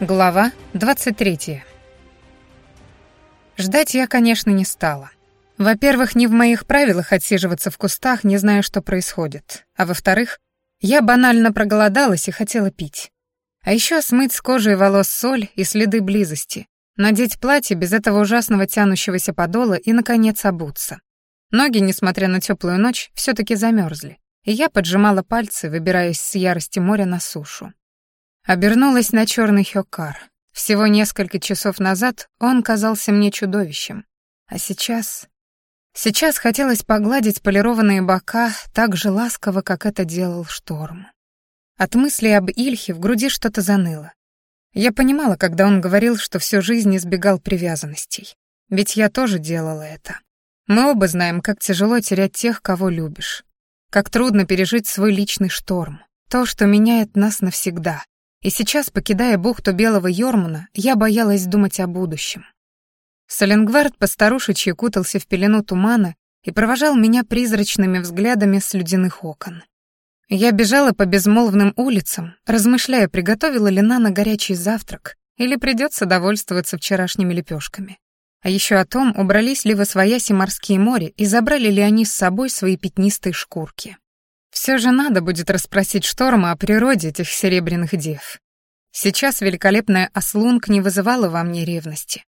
Глава 23. Ждать я, конечно, не стала. Во-первых, не в моих правилах отсиживаться в кустах, не зная, что происходит. А во-вторых, я банально проголодалась и хотела пить. А еще смыть с кожи и волос соль и следы близости, надеть платье без этого ужасного тянущегося подола и, наконец, обуться. Ноги, несмотря на теплую ночь, все таки замерзли, и я поджимала пальцы, выбираясь с ярости моря на сушу. Обернулась на черный хёкар. Всего несколько часов назад он казался мне чудовищем. А сейчас... Сейчас хотелось погладить полированные бока так же ласково, как это делал шторм. От мысли об Ильхе в груди что-то заныло. Я понимала, когда он говорил, что всю жизнь избегал привязанностей. Ведь я тоже делала это. Мы оба знаем, как тяжело терять тех, кого любишь. Как трудно пережить свой личный шторм. То, что меняет нас навсегда. И сейчас, покидая бухту Белого Йормуна, я боялась думать о будущем. Соленгвард постарушечьи кутался в пелену тумана и провожал меня призрачными взглядами с ледяных окон. Я бежала по безмолвным улицам, размышляя, приготовила ли Нана горячий завтрак или придется довольствоваться вчерашними лепешками. А еще о том, убрались ли во свояси морские моря и забрали ли они с собой свои пятнистые шкурки. Все же надо будет расспросить Шторма о природе этих серебряных дев. Сейчас великолепная Аслунг не вызывала во мне ревности.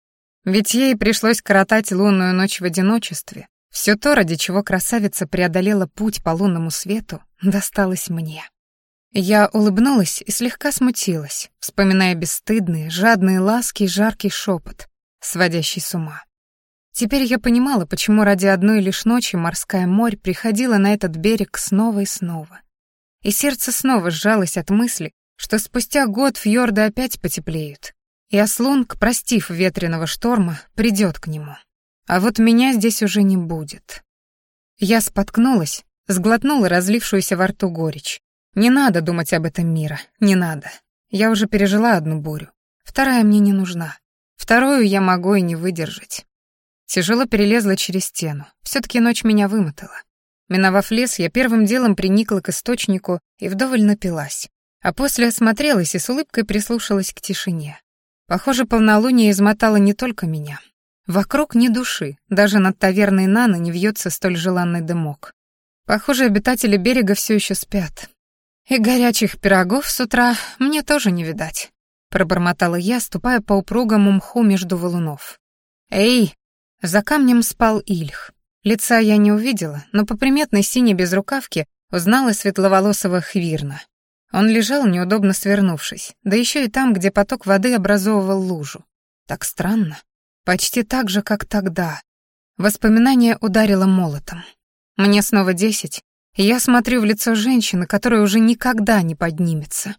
Ведь ей пришлось коротать лунную ночь в одиночестве. Все то, ради чего красавица преодолела путь по лунному свету, досталось мне. Я улыбнулась и слегка смутилась, вспоминая бесстыдные, жадные ласки и жаркий шепот, сводящий с ума. Теперь я понимала, почему ради одной лишь ночи морская морь приходила на этот берег снова и снова. И сердце снова сжалось от мысли, что спустя год фьорды опять потеплеют, и Аслунг, простив ветреного шторма, придет к нему. А вот меня здесь уже не будет. Я споткнулась, сглотнула разлившуюся во рту горечь. Не надо думать об этом мира, не надо. Я уже пережила одну бурю. Вторая мне не нужна. Вторую я могу и не выдержать. Тяжело перелезла через стену. все таки ночь меня вымотала. Миновав лес, я первым делом приникла к источнику и вдоволь напилась. А после осмотрелась и с улыбкой прислушалась к тишине. Похоже, полнолуние измотало не только меня. Вокруг ни души, даже над таверной Нана не вьется столь желанный дымок. Похоже, обитатели берега все еще спят. И горячих пирогов с утра мне тоже не видать. Пробормотала я, ступая по упругому мху между валунов. «Эй, за камнем спал Ильх. Лица я не увидела, но по приметной синей безрукавке узнала светловолосого Хвирна. Он лежал, неудобно свернувшись, да еще и там, где поток воды образовывал лужу. Так странно. Почти так же, как тогда. Воспоминание ударило молотом. Мне снова десять, и я смотрю в лицо женщины, которая уже никогда не поднимется.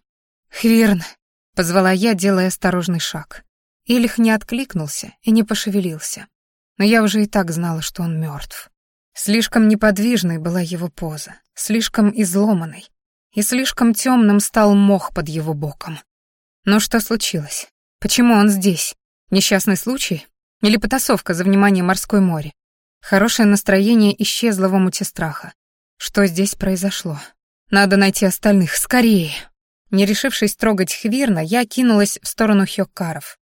«Хвирн», — позвала я, делая осторожный шаг. Ильх не откликнулся и не пошевелился но я уже и так знала, что он мертв. Слишком неподвижной была его поза, слишком изломанной, и слишком темным стал мох под его боком. Но что случилось? Почему он здесь? Несчастный случай? Или потасовка за внимание морской море? Хорошее настроение исчезло в омуте страха. Что здесь произошло? Надо найти остальных, скорее. Не решившись трогать Хвирна, я кинулась в сторону Хёккаров.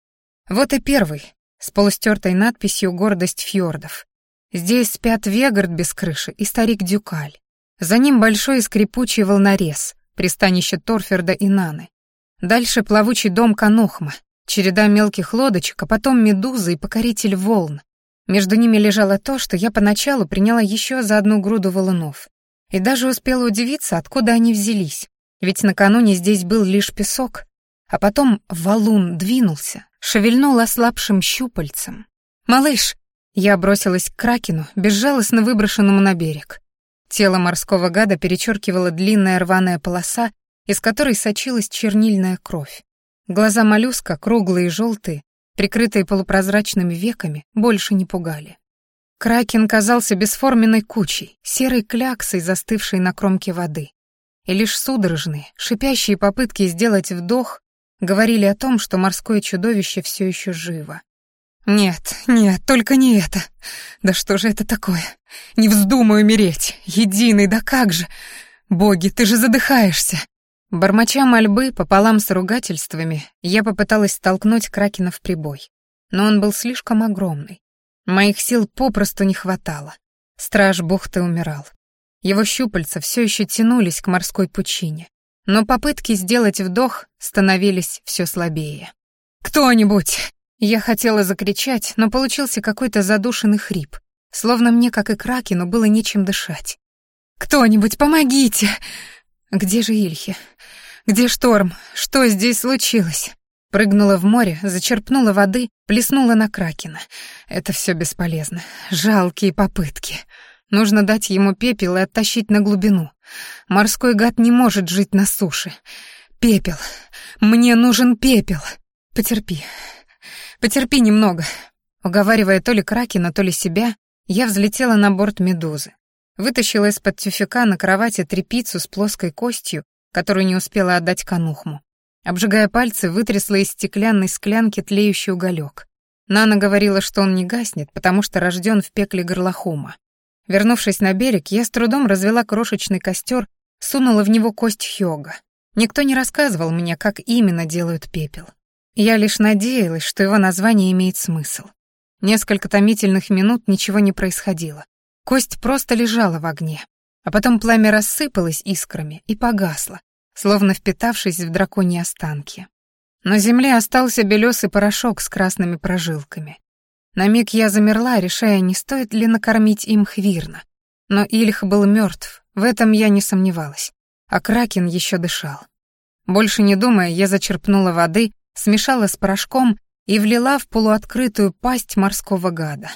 Вот и первый, с полустертой надписью «Гордость фьордов». Здесь спят Вегард без крыши и старик Дюкаль. За ним большой и скрипучий волнорез, пристанище Торферда и Наны. Дальше плавучий дом Канохма, череда мелких лодочек, а потом медузы и покоритель волн. Между ними лежало то, что я поначалу приняла еще за одну груду валунов. И даже успела удивиться, откуда они взялись. Ведь накануне здесь был лишь песок, а потом валун двинулся, шевельнул ослабшим щупальцем. «Малыш!» Я бросилась к кракену, безжалостно выброшенному на берег. Тело морского гада перечеркивала длинная рваная полоса, из которой сочилась чернильная кровь. Глаза моллюска, круглые и желтые, прикрытые полупрозрачными веками, больше не пугали. Кракен казался бесформенной кучей, серой кляксой, застывшей на кромке воды. И лишь судорожные, шипящие попытки сделать вдох говорили о том, что морское чудовище все еще живо. «Нет, нет, только не это. Да что же это такое? Не вздумай умереть. Единый, да как же? Боги, ты же задыхаешься!» Бормоча мольбы пополам с ругательствами, я попыталась столкнуть Кракена в прибой. Но он был слишком огромный. Моих сил попросту не хватало. Страж бухты умирал. Его щупальца все еще тянулись к морской пучине, но попытки сделать вдох становились все слабее. «Кто-нибудь!» Я хотела закричать, но получился какой-то задушенный хрип, словно мне, как и Кракену, было нечем дышать. «Кто-нибудь, помогите!» «Где же Ильхи? Где шторм? Что здесь случилось?» Прыгнула в море, зачерпнула воды, плеснула на Кракена. Это все бесполезно. Жалкие попытки. Нужно дать ему пепел и оттащить на глубину. Морской гад не может жить на суше. Пепел. Мне нужен пепел. Потерпи. Потерпи немного. Уговаривая то ли Кракена, то ли себя, я взлетела на борт Медузы. Вытащила из-под тюфяка на кровати трепицу с плоской костью, которую не успела отдать конухму. Обжигая пальцы, вытрясла из стеклянной склянки тлеющий уголек. Нана говорила, что он не гаснет, потому что рожден в пекле горлохума. Вернувшись на берег, я с трудом развела крошечный костер, сунула в него кость Хёга. Никто не рассказывал мне, как именно делают пепел. Я лишь надеялась, что его название имеет смысл. Несколько томительных минут ничего не происходило. Кость просто лежала в огне. А потом пламя рассыпалось искрами и погасло, словно впитавшись в драконьи останки. На земле остался белесый порошок с красными прожилками. На миг я замерла, решая, не стоит ли накормить им Хвирна. Но Ильх был мертв, в этом я не сомневалась. А Кракен еще дышал. Больше не думая, я зачерпнула воды, смешала с порошком и влила в полуоткрытую пасть морского гада.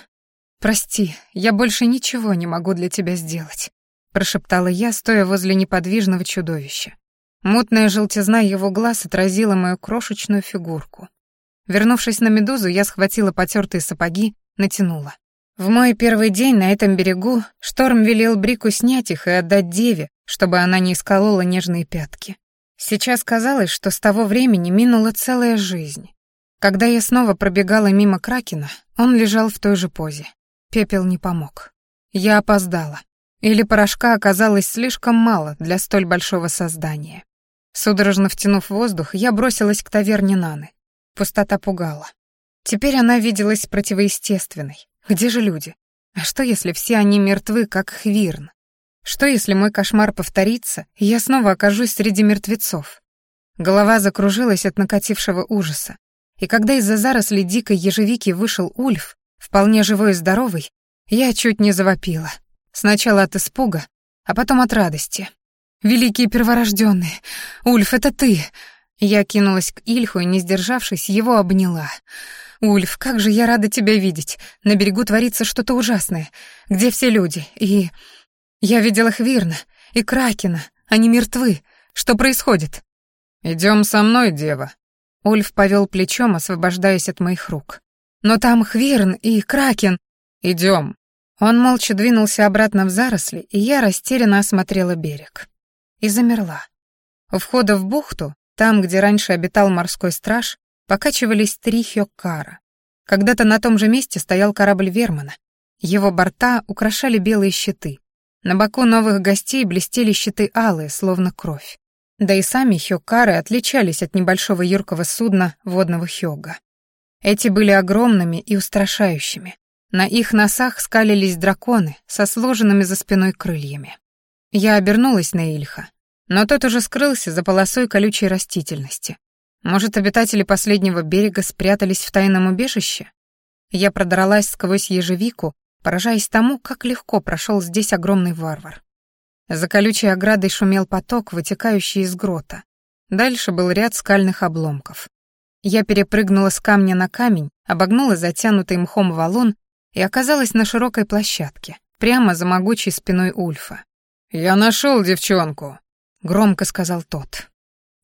«Прости, я больше ничего не могу для тебя сделать», — прошептала я, стоя возле неподвижного чудовища. Мутная желтизна его глаз отразила мою крошечную фигурку. Вернувшись на медузу, я схватила потертые сапоги, натянула. В мой первый день на этом берегу Шторм велел Брику снять их и отдать Деве, чтобы она не исколола нежные пятки. Сейчас казалось, что с того времени минула целая жизнь. Когда я снова пробегала мимо Кракена, он лежал в той же позе. Пепел не помог. Я опоздала. Или порошка оказалось слишком мало для столь большого создания. Судорожно втянув воздух, я бросилась к таверне Наны. Пустота пугала. Теперь она виделась противоестественной. Где же люди? А что, если все они мертвы, как Хвирн? Что, если мой кошмар повторится, и я снова окажусь среди мертвецов? Голова закружилась от накатившего ужаса. И когда из-за зарослей дикой ежевики вышел Ульф, вполне живой и здоровый, я чуть не завопила. Сначала от испуга, а потом от радости. «Великие перворожденные! Ульф, это ты! Я кинулась к Ильху и, не сдержавшись, его обняла. «Ульф, как же я рада тебя видеть! На берегу творится что-то ужасное. Где все люди? И... Я видела Хвирна и Кракена. Они мертвы. Что происходит?» «Идем со мной, дева». Ульф повел плечом, освобождаясь от моих рук. «Но там Хвирн и Кракен...» «Идем». Он молча двинулся обратно в заросли, и я растерянно осмотрела берег. И замерла. У входа в бухту там, где раньше обитал морской страж, покачивались три хёккара. Когда-то на том же месте стоял корабль Вермана. Его борта украшали белые щиты. На боку новых гостей блестели щиты алые, словно кровь. Да и сами хёккары отличались от небольшого юркого судна водного хёга. Эти были огромными и устрашающими. На их носах скалились драконы со сложенными за спиной крыльями. Я обернулась на Ильха. Но тот уже скрылся за полосой колючей растительности. Может, обитатели последнего берега спрятались в тайном убежище? Я продралась сквозь ежевику, поражаясь тому, как легко прошел здесь огромный варвар. За колючей оградой шумел поток, вытекающий из грота. Дальше был ряд скальных обломков. Я перепрыгнула с камня на камень, обогнула затянутый мхом валун и оказалась на широкой площадке, прямо за могучей спиной Ульфа. «Я нашел девчонку», — громко сказал тот.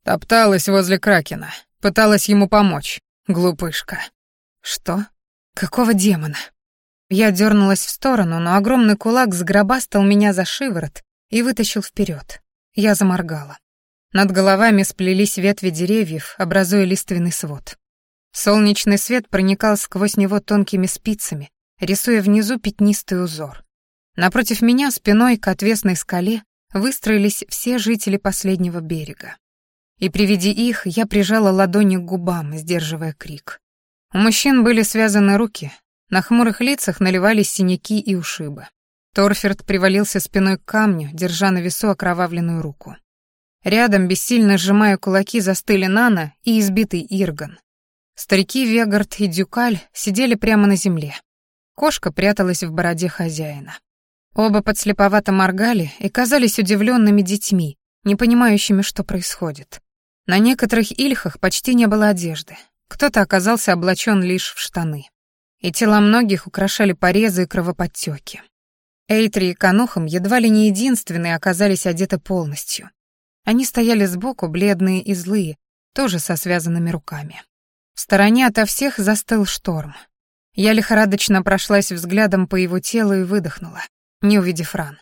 Топталась возле Кракена, пыталась ему помочь, глупышка. Что? Какого демона? Я дернулась в сторону, но огромный кулак сгробастал меня за шиворот и вытащил вперед. Я заморгала. Над головами сплелись ветви деревьев, образуя лиственный свод. Солнечный свет проникал сквозь него тонкими спицами, рисуя внизу пятнистый узор. Напротив меня спиной к отвесной скале выстроились все жители последнего берега. и при виде их я прижала ладони к губам, сдерживая крик. У мужчин были связаны руки, на хмурых лицах наливались синяки и ушибы. Торферд привалился спиной к камню, держа на весу окровавленную руку. Рядом, бессильно сжимая кулаки, застыли Нана и избитый Ирган. Старики Вегард и Дюкаль сидели прямо на земле. Кошка пряталась в бороде хозяина. Оба подслеповато моргали и казались удивленными детьми, не понимающими, что происходит. На некоторых ильхах почти не было одежды. Кто-то оказался облачен лишь в штаны. И тела многих украшали порезы и кровоподтеки. Эйтри и Канухам едва ли не единственные оказались одеты полностью. Они стояли сбоку, бледные и злые, тоже со связанными руками. В стороне ото всех застыл шторм. Я лихорадочно прошлась взглядом по его телу и выдохнула, не увидев ран.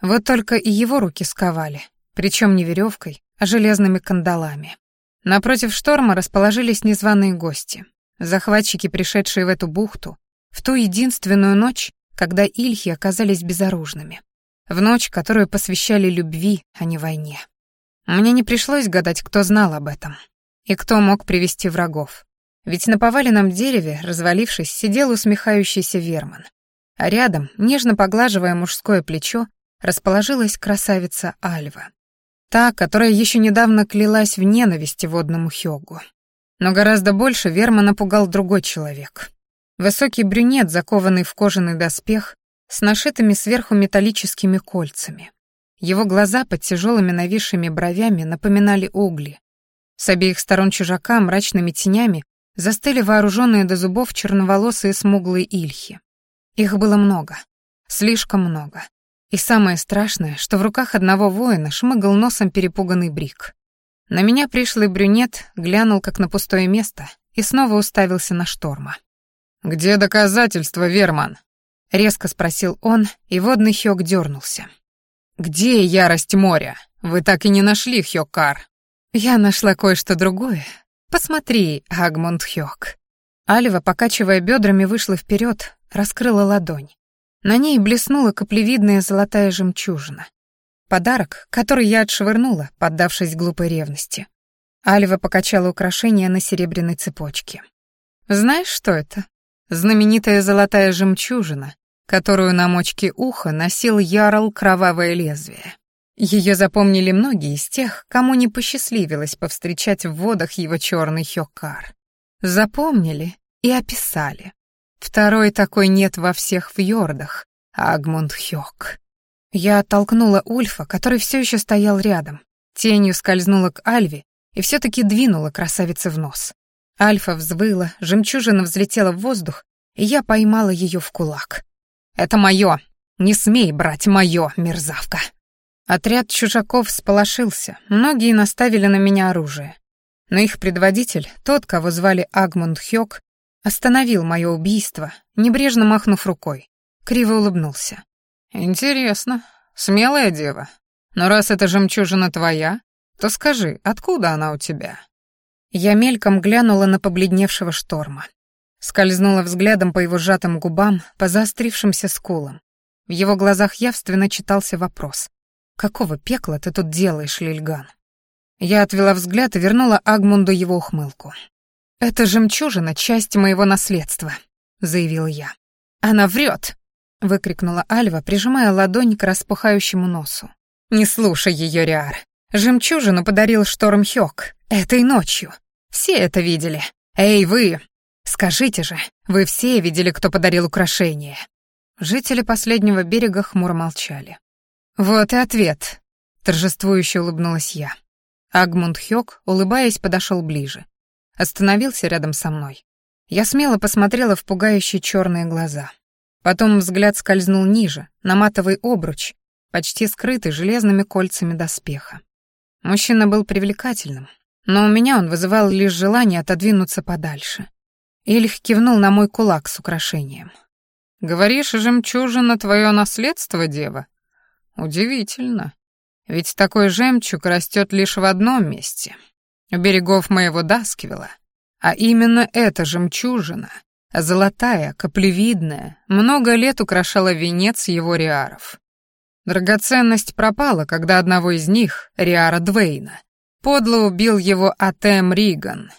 Вот только и его руки сковали, причем не веревкой, а железными кандалами. Напротив шторма расположились незваные гости, захватчики, пришедшие в эту бухту, в ту единственную ночь, когда ильхи оказались безоружными. В ночь, которую посвящали любви, а не войне. Мне не пришлось гадать, кто знал об этом. И кто мог привести врагов. Ведь на поваленном дереве, развалившись, сидел усмехающийся Верман. А рядом, нежно поглаживая мужское плечо, расположилась красавица Альва. Та, которая еще недавно клялась в ненависти водному Хёгу. Но гораздо больше Верма напугал другой человек. Высокий брюнет, закованный в кожаный доспех, с нашитыми сверху металлическими кольцами. Его глаза под тяжелыми нависшими бровями напоминали угли. С обеих сторон чужака мрачными тенями застыли вооруженные до зубов черноволосые смуглые ильхи. Их было много, слишком много. И самое страшное, что в руках одного воина шмыгал носом перепуганный брик. На меня пришлый брюнет глянул как на пустое место и снова уставился на шторма. «Где доказательства, Верман?» — резко спросил он, и водный Хёк дернулся. «Где ярость моря? Вы так и не нашли, Хёкар». «Я нашла кое-что другое. Посмотри, Агмунд Хёк». Алива, покачивая бедрами, вышла вперед, раскрыла ладонь. На ней блеснула каплевидная золотая жемчужина. Подарок, который я отшвырнула, поддавшись глупой ревности. Алива покачала украшение на серебряной цепочке. «Знаешь, что это? Знаменитая золотая жемчужина, которую на мочке уха носил ярл Кровавое Лезвие. Ее запомнили многие из тех, кому не посчастливилось повстречать в водах его черный хёкар. Запомнили и описали. Второй такой нет во всех фьордах, Агмунд Хёк. Я оттолкнула Ульфа, который все еще стоял рядом, тенью скользнула к Альве и все-таки двинула красавице в нос. Альфа взвыла, жемчужина взлетела в воздух, и я поймала ее в кулак. «Это мое! Не смей брать мое, мерзавка!» Отряд чужаков сполошился, многие наставили на меня оружие. Но их предводитель, тот, кого звали Агмунд Хёк, Остановил мое убийство, небрежно махнув рукой. Криво улыбнулся. «Интересно. Смелая дева. Но раз эта жемчужина твоя, то скажи, откуда она у тебя?» Я мельком глянула на побледневшего шторма. Скользнула взглядом по его сжатым губам, по заострившимся скулам. В его глазах явственно читался вопрос. «Какого пекла ты тут делаешь, Лильган?» Я отвела взгляд и вернула Агмунду его ухмылку. «Это жемчужина — часть моего наследства», — заявил я. «Она врет!» — выкрикнула Альва, прижимая ладонь к распухающему носу. «Не слушай ее, Риар. Жемчужину подарил Шторм Хёк этой ночью. Все это видели. Эй, вы! Скажите же, вы все видели, кто подарил украшение?» Жители последнего берега хмуро молчали. «Вот и ответ», — торжествующе улыбнулась я. Агмунд Хёк, улыбаясь, подошел ближе. Остановился рядом со мной. Я смело посмотрела в пугающие черные глаза. Потом взгляд скользнул ниже, на матовый обруч, почти скрытый железными кольцами доспеха. Мужчина был привлекательным, но у меня он вызывал лишь желание отодвинуться подальше. Ильх кивнул на мой кулак с украшением. «Говоришь, жемчужина — твое наследство, дева? Удивительно. Ведь такой жемчуг растет лишь в одном месте у берегов моего Даскивила, а именно эта жемчужина, золотая, каплевидная, много лет украшала венец его риаров. Драгоценность пропала, когда одного из них, Риара Двейна, подло убил его Атем Риган.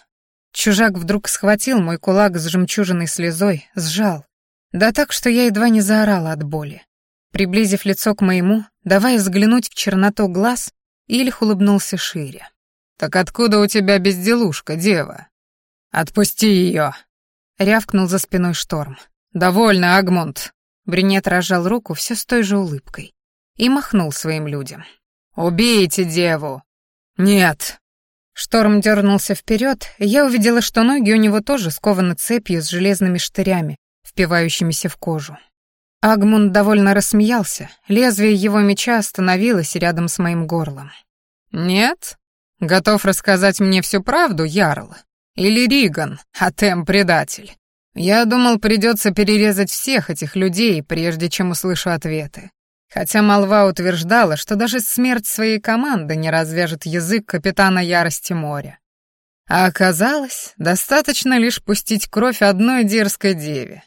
Чужак вдруг схватил мой кулак с жемчужиной слезой, сжал. Да так, что я едва не заорала от боли. Приблизив лицо к моему, давая взглянуть в черноту глаз, Ильх улыбнулся шире. «Так откуда у тебя безделушка, дева?» «Отпусти ее!» — рявкнул за спиной шторм. «Довольно, Агмунд!» Брюнет разжал руку все с той же улыбкой и махнул своим людям. «Убейте деву!» «Нет!» Шторм дернулся вперед, и я увидела, что ноги у него тоже скованы цепью с железными штырями, впивающимися в кожу. Агмунд довольно рассмеялся, лезвие его меча остановилось рядом с моим горлом. «Нет? Готов рассказать мне всю правду, Ярл? Или Риган, Атем предатель? Я думал, придется перерезать всех этих людей, прежде чем услышу ответы. Хотя молва утверждала, что даже смерть своей команды не развяжет язык капитана Ярости моря. А оказалось, достаточно лишь пустить кровь одной дерзкой деве.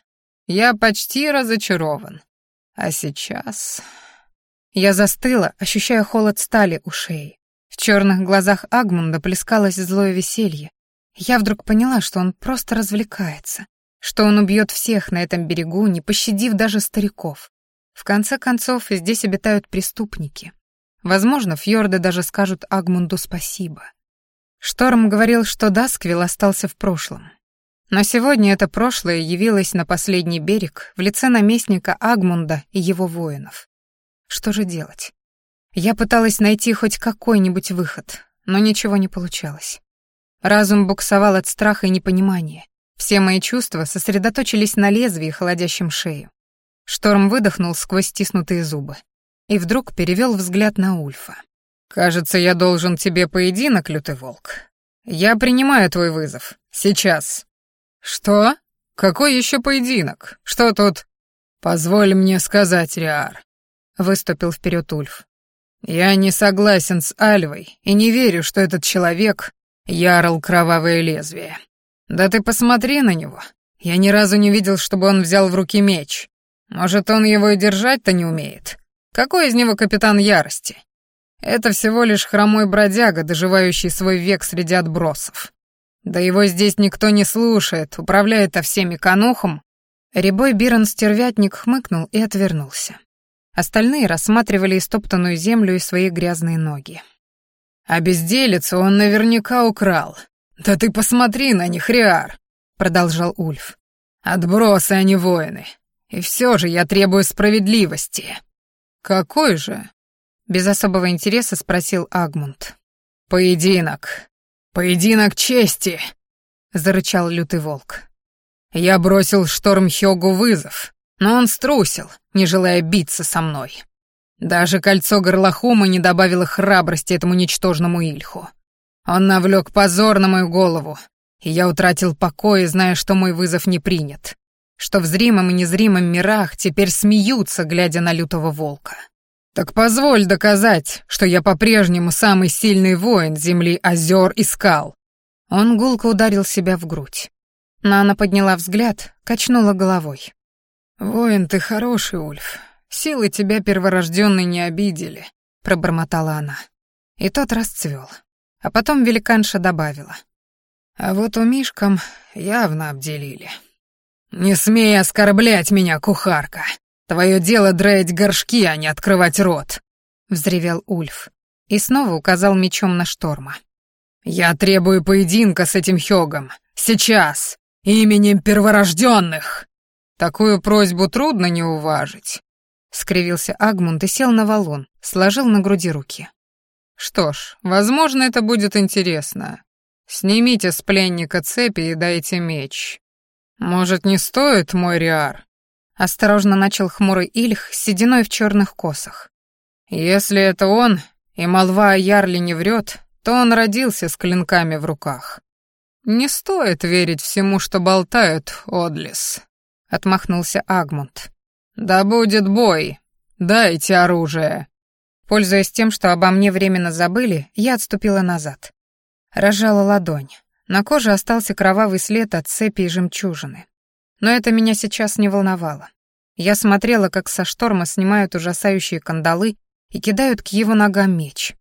Я почти разочарован. А сейчас... Я застыла, ощущая холод стали у шеи. В черных глазах Агмунда плескалось злое веселье. Я вдруг поняла, что он просто развлекается, что он убьет всех на этом берегу, не пощадив даже стариков. В конце концов, здесь обитают преступники. Возможно, фьорды даже скажут Агмунду спасибо. Шторм говорил, что Дасквилл остался в прошлом. Но сегодня это прошлое явилось на последний берег в лице наместника Агмунда и его воинов. Что же делать? Я пыталась найти хоть какой-нибудь выход, но ничего не получалось. Разум буксовал от страха и непонимания. Все мои чувства сосредоточились на лезвии, холодящем шею. Шторм выдохнул сквозь стиснутые зубы и вдруг перевел взгляд на Ульфа. «Кажется, я должен тебе поединок, лютый волк. Я принимаю твой вызов. Сейчас». «Что? Какой еще поединок? Что тут?» «Позволь мне сказать, Риар», — выступил вперед Ульф. «Я не согласен с Альвой и не верю, что этот человек — ярл кровавое лезвие. Да ты посмотри на него. Я ни разу не видел, чтобы он взял в руки меч. Может, он его и держать-то не умеет? Какой из него капитан ярости? Это всего лишь хромой бродяга, доживающий свой век среди отбросов. Да его здесь никто не слушает, управляет-то всеми конухом. Рябой Бирон-стервятник хмыкнул и отвернулся. Остальные рассматривали истоптанную землю и свои грязные ноги. «А безделицу он наверняка украл. Да ты посмотри на них, Риар!» — продолжал Ульф. «Отбросы, а не воины. И все же я требую справедливости. Какой же? Без особого интереса спросил Агмунд. Поединок. Поединок чести, зарычал лютый волк. Я бросил шторм Хёгу вызов, но он струсил, не желая биться со мной. Даже кольцо горлохума не добавило храбрости этому ничтожному Ильху. Он навлек позор на мою голову, и я утратил покой, зная, что мой вызов не принят что в зримом и незримом мирах теперь смеются, глядя на лютого волка. Так позволь доказать, что я по-прежнему самый сильный воин земли озер и скал. Он гулко ударил себя в грудь. Нана подняла взгляд, качнула головой. «Воин ты хороший, Ульф. Силы тебя перворожденные не обидели», — пробормотала она. И тот расцвел. А потом великанша добавила. «А вот у Мишкам явно обделили». «Не смей оскорблять меня, кухарка! Твое дело драить горшки, а не открывать рот!» — взревел Ульф и снова указал мечом на шторма. «Я требую поединка с этим Хёгом! Сейчас! Именем перворожденных!» «Такую просьбу трудно не уважить», — скривился Агмунд и сел на валун, сложил на груди руки. «Что ж, возможно, это будет интересно. Снимите с пленника цепи и дайте меч. «Может, не стоит, мой Риар?» Осторожно начал хмурый Ильх с сединой в черных косах. «Если это он, и молва о Ярле не врет, то он родился с клинками в руках. Не стоит верить всему, что болтают, Одлис», — отмахнулся Агмунд. «Да будет бой. Дайте оружие». Пользуясь тем, что обо мне временно забыли, я отступила назад. Разжала ладонь. На коже остался кровавый след от цепи и жемчужины. Но это меня сейчас не волновало. Я смотрела, как со шторма снимают ужасающие кандалы и кидают к его ногам меч.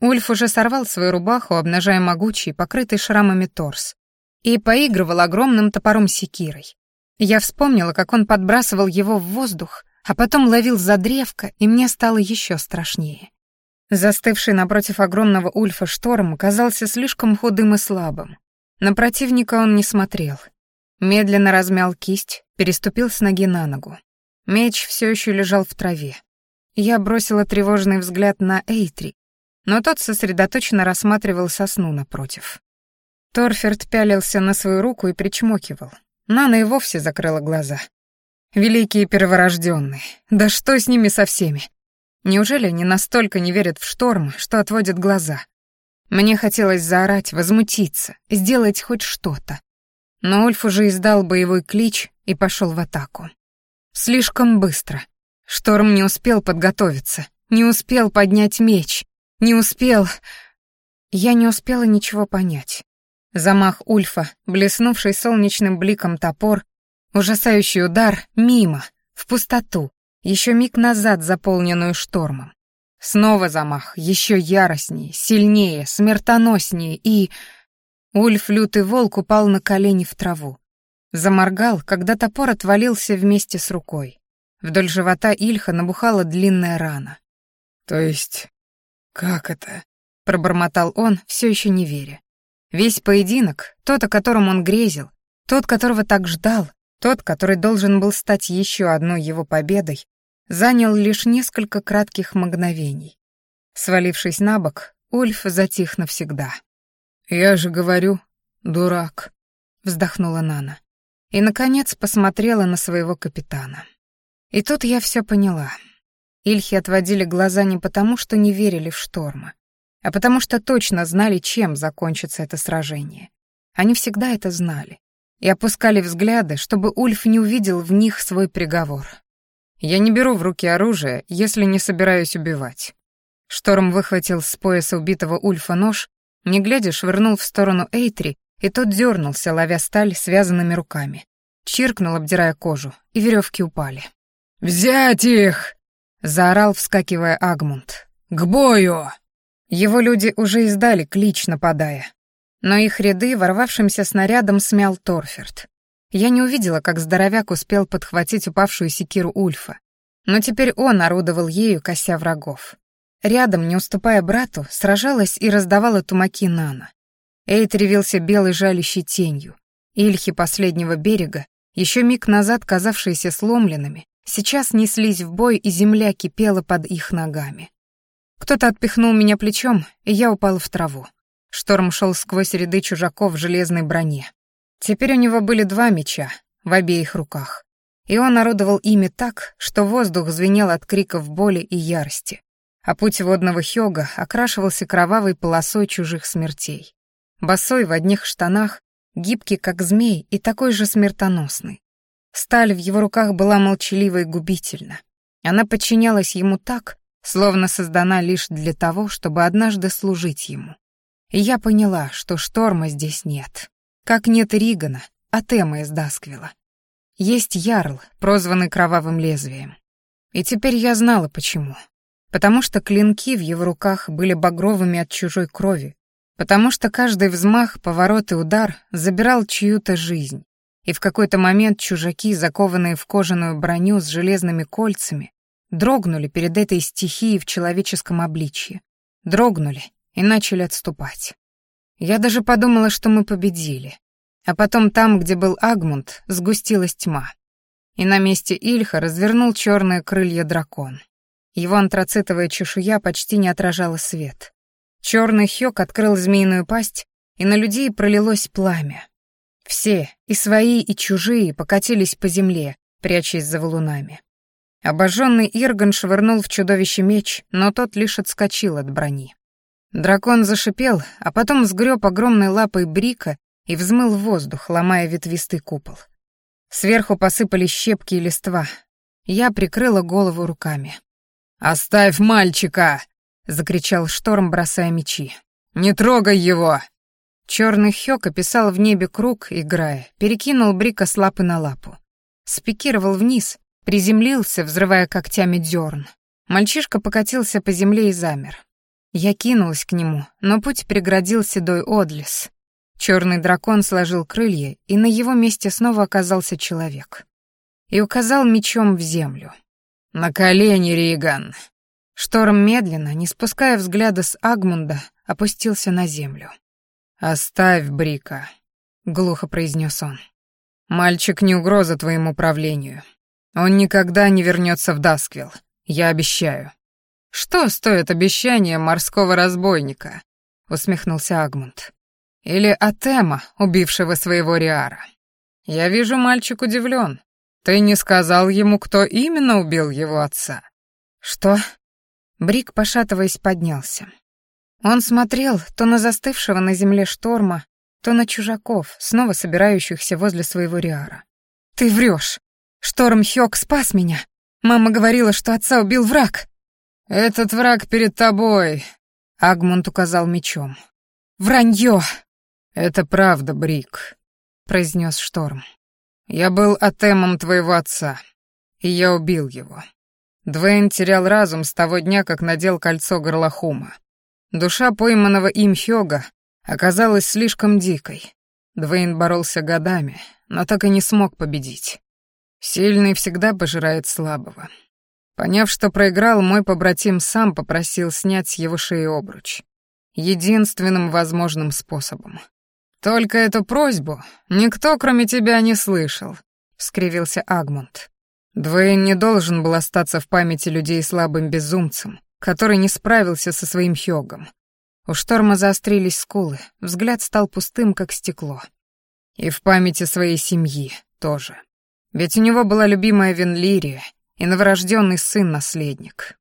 Ульф уже сорвал свою рубаху, обнажая могучий, покрытый шрамами торс, и поигрывал огромным топором секирой. Я вспомнила, как он подбрасывал его в воздух, а потом ловил за древко, и мне стало еще страшнее. Застывший напротив огромного Ульфа шторм казался слишком худым и слабым. На противника он не смотрел. Медленно размял кисть, переступил с ноги на ногу. Меч все еще лежал в траве. Я бросила тревожный взгляд на Эйтри, но тот сосредоточенно рассматривал сосну напротив. Торферт пялился на свою руку и причмокивал. Нана и вовсе закрыла глаза. Великие перворожденные, да что с ними со всеми? Неужели они настолько не верят в шторм, что отводят глаза? Мне хотелось заорать, возмутиться, сделать хоть что-то. Но Ульф уже издал боевой клич и пошел в атаку. Слишком быстро. Шторм не успел подготовиться, не успел поднять меч, не успел... Я не успела ничего понять. Замах Ульфа, блеснувший солнечным бликом топор, ужасающий удар мимо, в пустоту, еще миг назад заполненную штормом. Снова замах, еще яростнее, сильнее, смертоноснее и... Ульф, лютый волк, упал на колени в траву. Заморгал, когда топор отвалился вместе с рукой. Вдоль живота Ильха набухала длинная рана. «То есть «Как это?» — пробормотал он, все еще не веря. Весь поединок, тот, о котором он грезил, тот, которого так ждал, тот, который должен был стать еще одной его победой, занял лишь несколько кратких мгновений. Свалившись на бок, Ульф затих навсегда. «Я же говорю, дурак», — вздохнула Нана. И, наконец, посмотрела на своего капитана. И тут я все поняла. Ильхи отводили глаза не потому, что не верили в штормы, а потому что точно знали, чем закончится это сражение. Они всегда это знали и опускали взгляды, чтобы Ульф не увидел в них свой приговор. «Я не беру в руки оружие, если не собираюсь убивать». Шторм выхватил с пояса убитого Ульфа нож, не глядя швырнул в сторону Эйтри, и тот дернулся, ловя сталь связанными руками. Чиркнул, обдирая кожу, и веревки упали. «Взять их!» заорал, вскакивая Агмунд. «К бою!» Его люди уже издали клич, нападая. Но их ряды ворвавшимся снарядом смял Торферт. Я не увидела, как здоровяк успел подхватить упавшую секиру Ульфа. Но теперь он орудовал ею, кося врагов. Рядом, не уступая брату, сражалась и раздавала тумаки Нана. Эйт ревился белой жалящей тенью. Ильхи последнего берега, еще миг назад казавшиеся сломленными, Сейчас неслись в бой, и земля кипела под их ногами. Кто-то отпихнул меня плечом, и я упала в траву. Шторм шел сквозь ряды чужаков в железной броне. Теперь у него были два меча в обеих руках. И он орудовал ими так, что воздух звенел от криков боли и ярости. А путь водного Хёга окрашивался кровавой полосой чужих смертей. Босой в одних штанах, гибкий как змей и такой же смертоносный. Сталь в его руках была молчалива и губительна. Она подчинялась ему так, словно создана лишь для того, чтобы однажды служить ему. И я поняла, что шторма здесь нет. Как нет Ригана, а Тема из Дасквила. Есть Ярл, прозванный Кровавым Лезвием. И теперь я знала, почему. Потому что клинки в его руках были багровыми от чужой крови, потому что каждый взмах, поворот и удар забирал чью-то жизнь, и в какой-то момент чужаки, закованные в кожаную броню с железными кольцами, дрогнули перед этой стихией в человеческом обличье. Дрогнули и начали отступать. Я даже подумала, что мы победили. А потом там, где был Агмунд, сгустилась тьма. И на месте Ильха развернул черные крылья дракон. Его антрацитовая чешуя почти не отражала свет. Черный хёк открыл змеиную пасть, и на людей пролилось пламя, все, и свои, и чужие, покатились по земле, прячась за валунами. Обожженный Ирган швырнул в чудовище меч, но тот лишь отскочил от брони. Дракон зашипел, а потом сгреб огромной лапой Брика и взмыл в воздух, ломая ветвистый купол. Сверху посыпались щепки и листва. Я прикрыла голову руками. «Оставь мальчика!» — закричал Шторм, бросая мечи. «Не трогай его!» Черный Хёк описал в небе круг, играя, перекинул Брика с лапы на лапу. Спикировал вниз, приземлился, взрывая когтями дёрн. Мальчишка покатился по земле и замер. Я кинулась к нему, но путь преградил седой Одлис. Черный дракон сложил крылья, и на его месте снова оказался человек. И указал мечом в землю. «На колени, Риган!» Шторм медленно, не спуская взгляда с Агмунда, опустился на землю. «Оставь Брика», — глухо произнес он. «Мальчик не угроза твоему правлению. Он никогда не вернется в Дасквилл, я обещаю». «Что стоит обещание морского разбойника?» — усмехнулся Агмунд. «Или Атема, убившего своего Риара. Я вижу, мальчик удивлен. Ты не сказал ему, кто именно убил его отца?» «Что?» Брик, пошатываясь, поднялся. Он смотрел то на застывшего на земле шторма, то на чужаков, снова собирающихся возле своего Риара. «Ты врешь! Шторм Хёк спас меня! Мама говорила, что отца убил враг!» «Этот враг перед тобой», — Агмунд указал мечом. «Вранье!» «Это правда, Брик», — произнес Шторм. «Я был атемом твоего отца, и я убил его. Двейн терял разум с того дня, как надел кольцо горлохума. Душа пойманного им Хёга оказалась слишком дикой. Двейн боролся годами, но так и не смог победить. Сильный всегда пожирает слабого. Поняв, что проиграл, мой побратим сам попросил снять с его шеи обруч. Единственным возможным способом. «Только эту просьбу никто, кроме тебя, не слышал», — скривился Агмунд. Двейн не должен был остаться в памяти людей слабым безумцем, который не справился со своим Хёгом. У Шторма заострились скулы, взгляд стал пустым, как стекло. И в памяти своей семьи тоже. Ведь у него была любимая Венлирия, и новорожденный сын-наследник.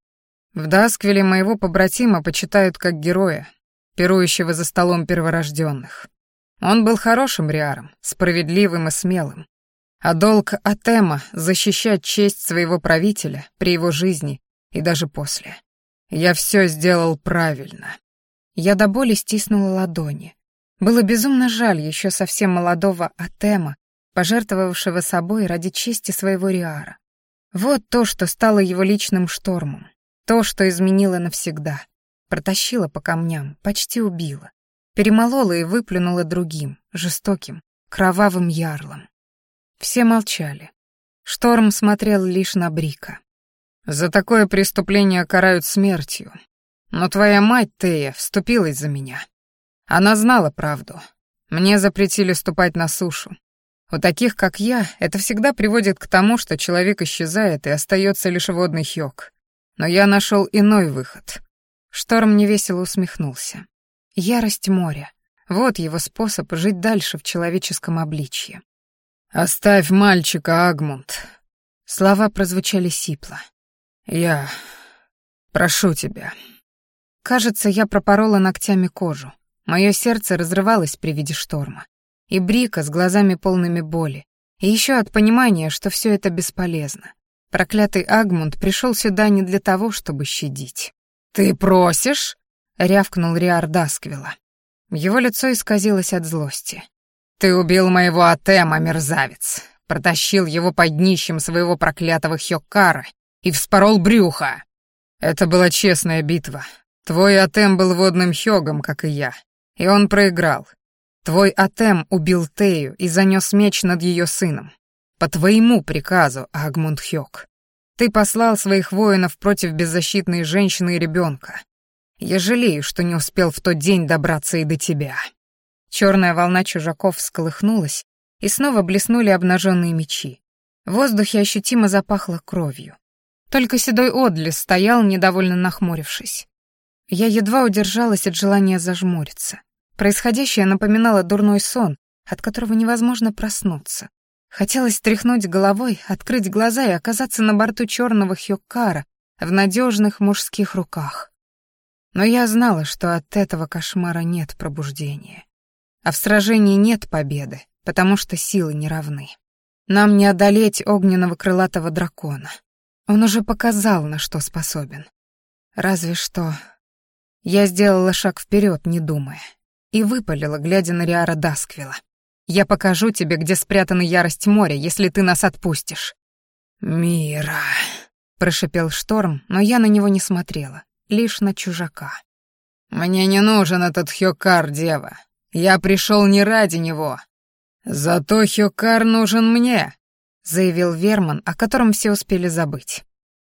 В Дасквиле моего побратима почитают как героя, пирующего за столом перворожденных. Он был хорошим риаром, справедливым и смелым. А долг Атема — защищать честь своего правителя при его жизни и даже после. Я все сделал правильно. Я до боли стиснула ладони. Было безумно жаль еще совсем молодого Атема, пожертвовавшего собой ради чести своего Риара. Вот то, что стало его личным штормом. То, что изменило навсегда. Протащило по камням, почти убило. Перемолола и выплюнула другим, жестоким, кровавым ярлом. Все молчали. Шторм смотрел лишь на Брика. «За такое преступление карают смертью. Но твоя мать, Тея, вступилась за меня. Она знала правду. Мне запретили ступать на сушу. У таких, как я, это всегда приводит к тому, что человек исчезает и остается лишь водный хёк. Но я нашел иной выход. Шторм невесело усмехнулся. Ярость моря. Вот его способ жить дальше в человеческом обличье. «Оставь мальчика, Агмунд». Слова прозвучали сипло. «Я... прошу тебя». Кажется, я пропорола ногтями кожу. Мое сердце разрывалось при виде шторма и Брика с глазами полными боли, и еще от понимания, что все это бесполезно. Проклятый Агмунд пришел сюда не для того, чтобы щадить. «Ты просишь?» — рявкнул Риар Дасквила. Его лицо исказилось от злости. «Ты убил моего Атема, мерзавец!» Протащил его под днищем своего проклятого Хёккара и вспорол брюхо. Это была честная битва. Твой Атем был водным Хёгом, как и я, и он проиграл. Твой Атем убил Тею и занес меч над ее сыном. По твоему приказу, Агмунд Хёк. Ты послал своих воинов против беззащитной женщины и ребенка. Я жалею, что не успел в тот день добраться и до тебя». Черная волна чужаков всколыхнулась, и снова блеснули обнаженные мечи. В воздухе ощутимо запахло кровью. Только седой Одлис стоял, недовольно нахмурившись. Я едва удержалась от желания зажмуриться. Происходящее напоминало дурной сон, от которого невозможно проснуться. Хотелось тряхнуть головой, открыть глаза и оказаться на борту черного Хёккара в надежных мужских руках. Но я знала, что от этого кошмара нет пробуждения. А в сражении нет победы, потому что силы не равны. Нам не одолеть огненного крылатого дракона. Он уже показал, на что способен. Разве что... Я сделала шаг вперед, не думая и выпалила, глядя на Риара Дасквила. «Я покажу тебе, где спрятана ярость моря, если ты нас отпустишь». «Мира», — прошипел шторм, но я на него не смотрела, лишь на чужака. «Мне не нужен этот Хёкар, дева. Я пришел не ради него. Зато Хёкар нужен мне», — заявил Верман, о котором все успели забыть.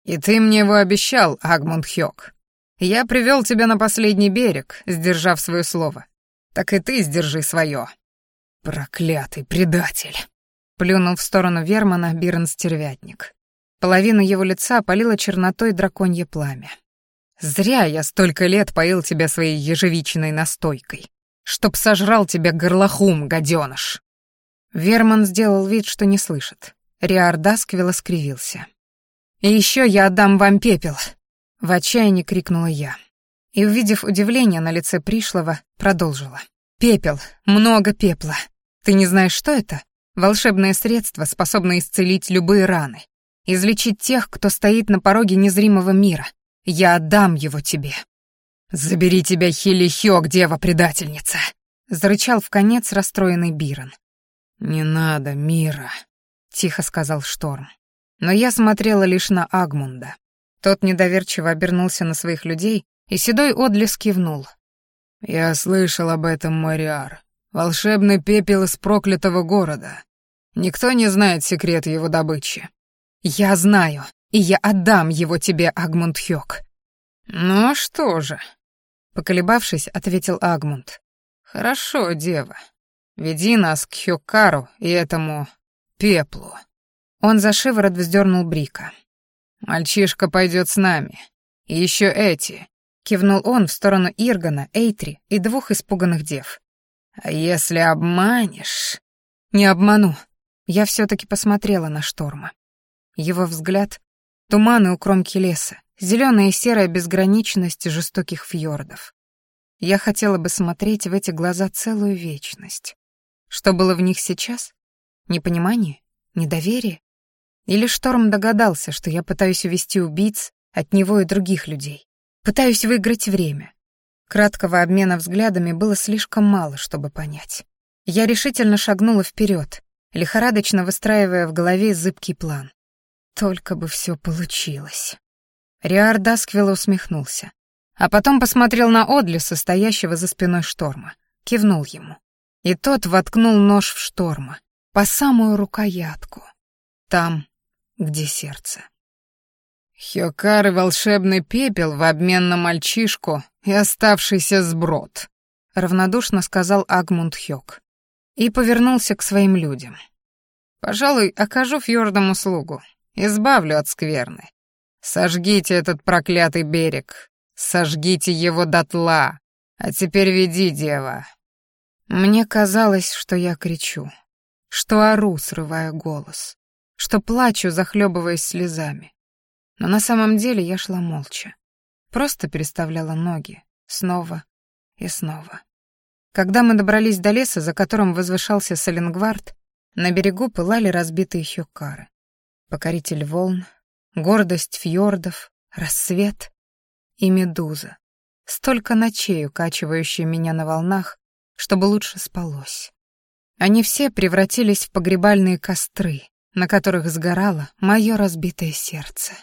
«И ты мне его обещал, Агмунд Хёк. Я привел тебя на последний берег, сдержав свое слово. Так и ты сдержи свое». «Проклятый предатель!» — плюнул в сторону Вермана Бирн-стервятник. Половину его лица полило чернотой драконье пламя. «Зря я столько лет поил тебя своей ежевичной настойкой, чтоб сожрал тебя горлохум, гаденыш!» Верман сделал вид, что не слышит. Риар Дасквилла скривился. «И еще я отдам вам пепел!» — в отчаянии крикнула я. И, увидев удивление на лице пришлого, продолжила. «Пепел, много пепла. Ты не знаешь, что это? Волшебное средство, способное исцелить любые раны, излечить тех, кто стоит на пороге незримого мира. Я отдам его тебе». «Забери тебя, Хилихёк, дева-предательница!» — зарычал в конец расстроенный Бирон. «Не надо, Мира», — тихо сказал Шторм. Но я смотрела лишь на Агмунда. Тот недоверчиво обернулся на своих людей, и седой Одлис кивнул. «Я слышал об этом, Мариар. Волшебный пепел из проклятого города. Никто не знает секрет его добычи». «Я знаю, и я отдам его тебе, Агмунд Хёк». «Ну а что же?» Поколебавшись, ответил Агмунд. «Хорошо, дева. Веди нас к Хёкару и этому пеплу». Он за шиворот вздернул Брика. «Мальчишка пойдет с нами. И еще эти». Кивнул он в сторону Иргана, Эйтри и двух испуганных дев. «А если обманешь...» «Не обману». Я все-таки посмотрела на Шторма. Его взгляд — туманы у кромки леса, зеленая и серая безграничность жестоких фьордов. Я хотела бы смотреть в эти глаза целую вечность. Что было в них сейчас? Непонимание? Недоверие? Или Шторм догадался, что я пытаюсь увести убийц от него и других людей? Пытаюсь выиграть время. Краткого обмена взглядами было слишком мало, чтобы понять. Я решительно шагнула вперед, лихорадочно выстраивая в голове зыбкий план. Только бы все получилось. Риар Дасквилл усмехнулся, а потом посмотрел на Одлиса, стоящего за спиной Шторма, кивнул ему. И тот воткнул нож в шторма, по самую рукоятку, там, где сердце. «Хёкар и волшебный пепел в обмен на мальчишку и оставшийся сброд», — равнодушно сказал Агмунд Хёк. И повернулся к своим людям. «Пожалуй, окажу фьордам услугу, избавлю от скверны. Сожгите этот проклятый берег, сожгите его дотла, а теперь веди, дева, мне казалось, что я кричу, что ору, срывая голос, что плачу, захлебываясь слезами. Но на самом деле я шла молча, просто переставляла ноги, снова и снова. Когда мы добрались до леса, за которым возвышался Саленгвард, на берегу пылали разбитые хюкары. Покоритель волн, гордость фьордов, рассвет и медуза. Столько ночей, укачивающие меня на волнах, чтобы лучше спалось. Они все превратились в погребальные костры, на которых сгорало мое разбитое сердце.